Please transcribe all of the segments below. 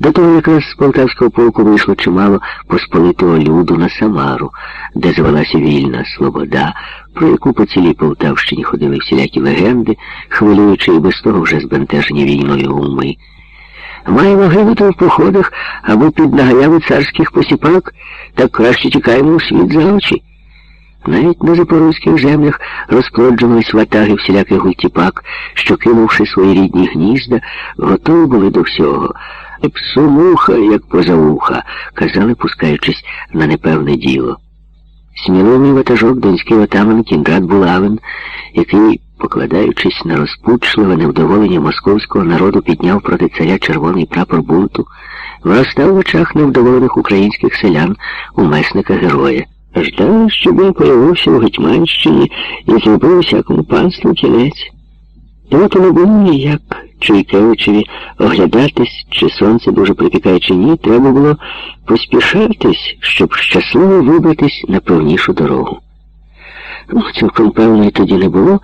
До того якраз з полтавського полку вийшло чимало посполитого люду на Самару, де звелася вільна Слобода, про яку по цілій Полтавщині ходили всілякі легенди, хвилюючи і без того вже збентежені війною уми. Маємо гинути в походах або під нагаями царських посіпак, так краще тікаємо у світ за очі. Навіть на запорозьких землях розплоджувались ватаги всіляких гультіпак, що, кинувши свої рідні гнізда, готові були до всього. Псумуха, як позавуха, казали, пускаючись на непевне діло. Сміливий ватажок донський отаман Кіндрат Булавин, який, покладаючись на розпучливе невдоволення московського народу, підняв проти царя червоний прапор бунту, виростав в очах невдоволених українських селян у месника героя. Ждали, щоб він появився в Гетьманщині і зробив всякому панству кінець. От не було ніяк Чуйкевичеві оглядатись, чи сонце дуже припікає, чи ні, треба було поспішатись, щоб щасливо вибратись на певнішу дорогу. Ну, цілком певної тоді не було,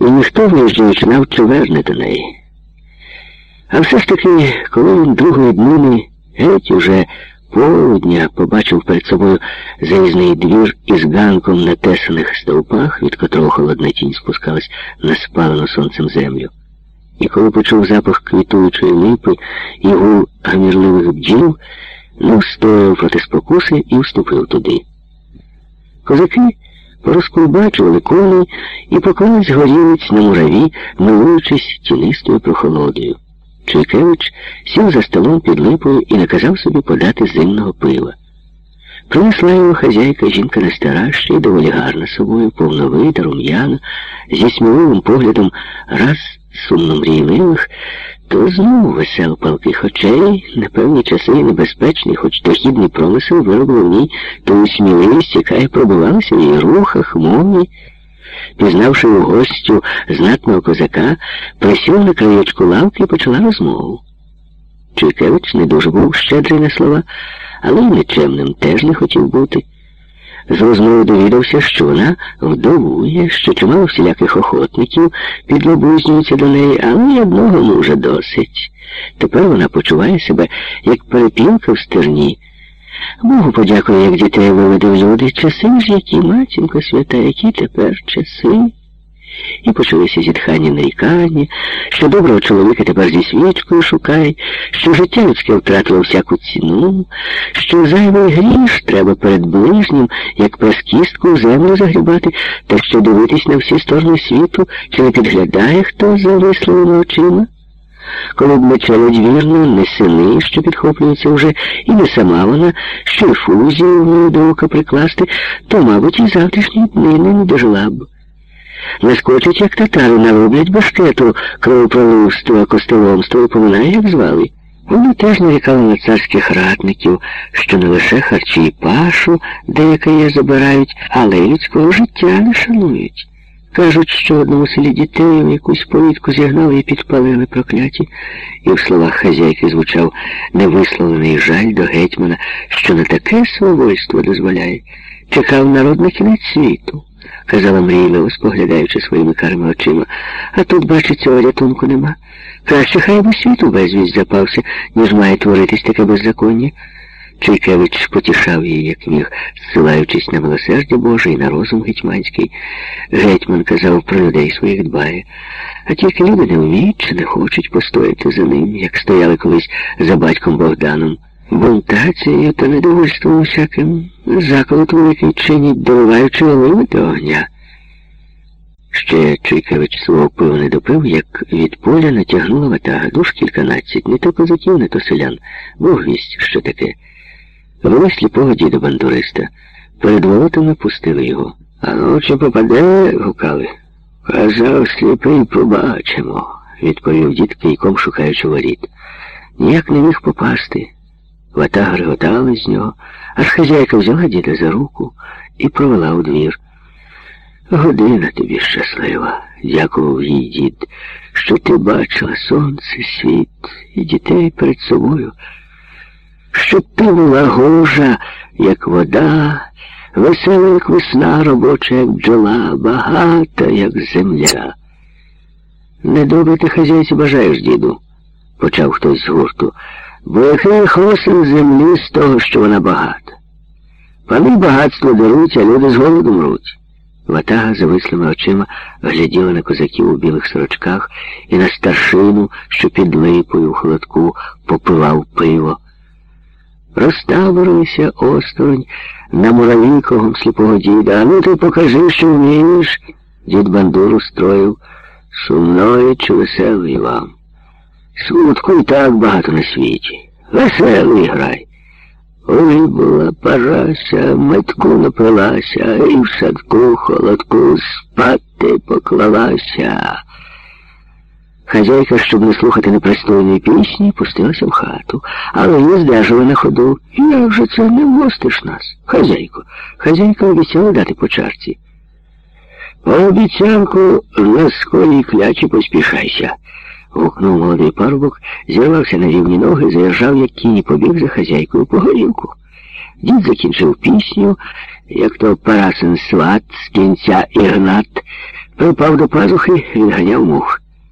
і ніхто, виїжджаючи, навче верне до неї. А все ж таки, коли він другої днини геть уже полудня побачив перед собою заїзний двір із ганком на тесаних стовпах, від котрого холодна тінь спускалась на спалену сонцем землю. І коли почув запах квітуючої липи і гул гамірливих бджіл, не встояв проти спокуси і вступив туди. Козаки порозкулбачували коней і поклались горілиць на мураві, милуючись тінистою прохолодою. Чуйкевич сів за столом під липою і наказав собі подати зимного пива. Принесла його хазяйка, жінка не стара, ще й доволі гарна собою, повновита, рум'яна, зі сміливим поглядом раз сумно мрійливих, то знову весел палких очей, на певні часи небезпечний, хоч дохідний промисел виробив в ній ту сміливість, яка й пробувалася в її рухах, мові. Пізнавши у гостю знатного козака, присів на краєчку лавки і почала розмову. Чуйкевич не дуже був щедрий на слова, але й нечемним теж не хотів бути. З розмови довідався, що вона вдовує, що чимало всіляких охотників підлобузнюються до неї, але й одного мужа досить. Тепер вона почуває себе, як перепілка в стерні. Богу подякую, як дітей виведе в люди. Часи ж які, матінко свята, які тепер часи. І почалися зітхання нарікання, що доброго чоловіка тепер зі свічкою шукає, що життя людське втратило всяку ціну, що зайвий гріш треба перед ближнім, як прескістку в землю загрібати, та що дивитись на всі сторони світу, чи не підглядає хто за висловими очима. Коли б не челядь вірно, не сини, що підхоплюються вже, і не сама вона, що й фузію в до ока прикласти, то, мабуть, і завтрашні дни не дожила б. Наскочить, як татари, нароблять башкету, кровопроливство, костоломство, поминає, як звали. Вони теж нарікали на царських ратників, що не лише харчі і пашу, деяке є забирають, але й людського життя не шанують. Кажуть, що в одному селі дітей в якусь повітку зігнали і підпалили прокляті, і в словах хазяйки звучав невисловлений жаль до гетьмана, що на таке свавольство дозволяє. Чекав народ на кінець світу, казала мрійливо, споглядаючи своїми карими очима. А тут, бачить, цього рятунку нема. Краще хай би світу безвість запався, ніж має творитись таке беззаконня. Чуйкевич потішав її, як міг, зсилаючись на милосердя Боже і на розум гетьманський. Гетьман казав про людей своїх дбає, а тільки люди не вміють чи не хочуть постояти за ним, як стояли колись за батьком Богданом. Бунтацією та недовольством усяким заколот великий чинять, доливаючи оливи до огня. Ще Чуйкевич свого пива не допив, як від поля натягнула ватага душ кільканадцять, не то козаків, не то селян. Бог вість, що таке. Вели сліпого діда бандуриста. Перед воротами пустили його. А ну, чи попаде, гукали. Казав сліпий, побачимо, відповів дід кийком, шукаючи воріт. Ніяк не міг попасти. Ватага реготали з нього, аж хазяйка взяла діда за руку і провела у двір. Година тобі щаслива, дякував їй дід, що ти бачила сонце, світ і дітей перед собою була гожа, як вода, весела, як весна, робоча, як бджола, багата, як земля. Недобре ти хазяйці бажаєш, діду, почав хтось з гурту. Бо який хосен землі з того, що вона багата. Пани багатство дарують, а люди з голоду мруть. Ватага завислими очима гляділа на козаків у білих сорочках і на старшину, що під липою в холодку попивав пиво. Розтаборилися осторонь на муравійковом сліпого діда. А ну ти покажи, що вмієш. Дід бандуру строїв сумної чи веселий вам. Смутку і так багато на світі. Веселий грай. Ой, була парася, метку напилася, і в садку холодку спати поклалася. Хазяйка, щоб не слухати непристойної пісні, пустилася в хату, але не здержала на ходу. Як же це не вгостиш нас? Хазяйко, хазяйка обіцяла дати по чарці. По обіцянку на сколій клячі поспішайся. гукнув молодий парубок, зірвався на рівні ноги, заїжджав, як кінь і побіг за хазяйкою по горілку. Дід закінчив пісню, як то Парасин сват з кінця Ігнат, припав до пазухи, відганяв мух.